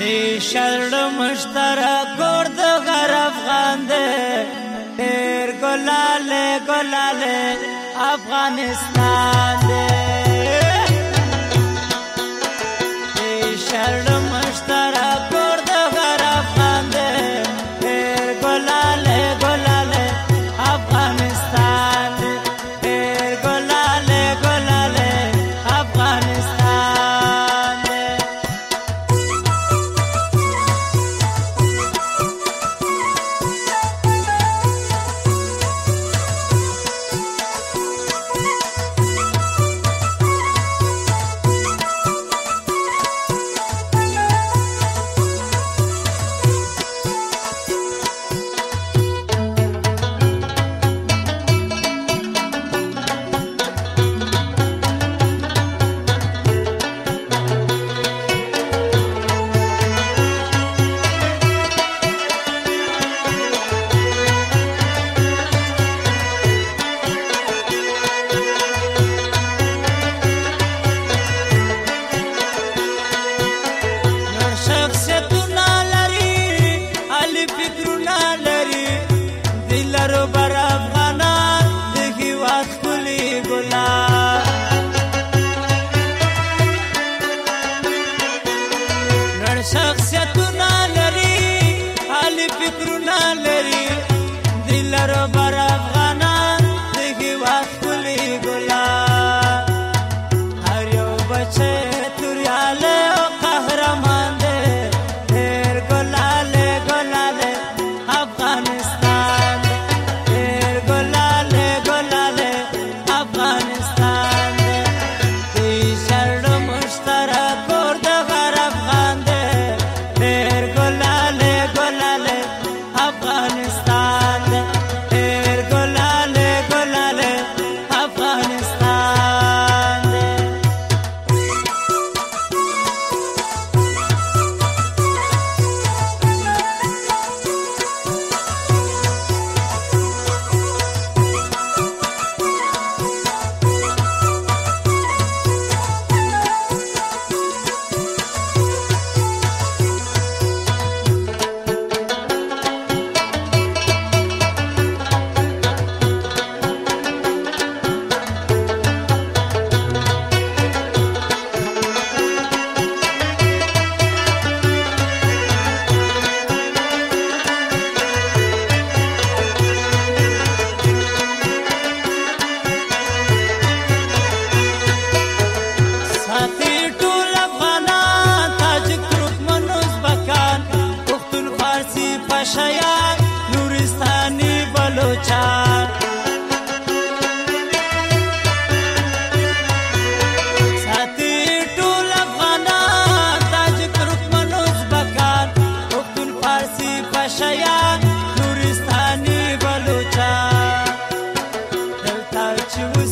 هی شرړ مشترک ګرد غر افغان دې ډېر ګلاله ګلاله افغانستان دې ګلونه لري دلارو بر افغانان د هیواد کلی ګلان نړ شخصیتونه لري حال فکرونه لري دلارو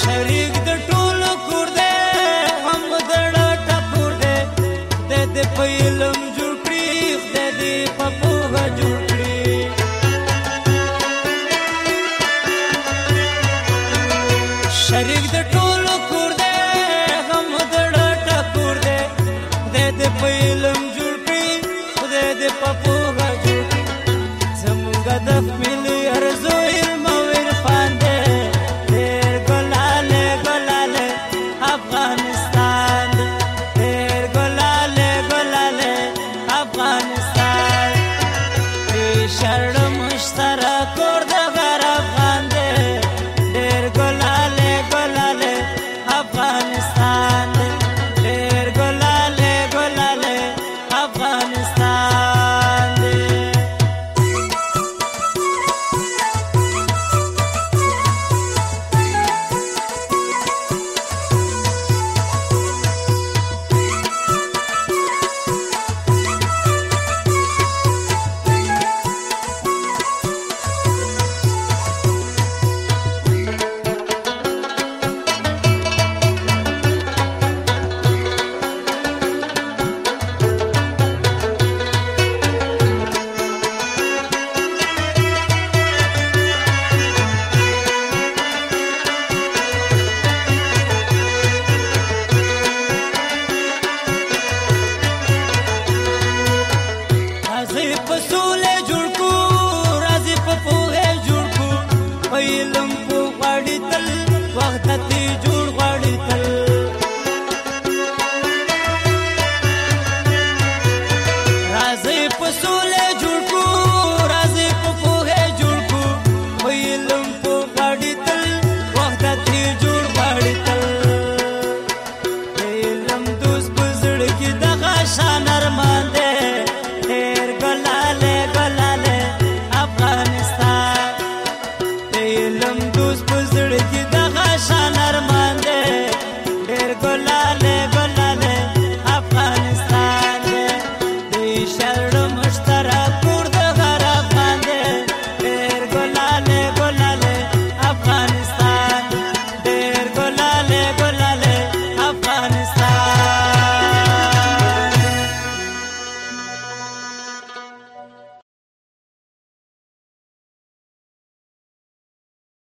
شریک د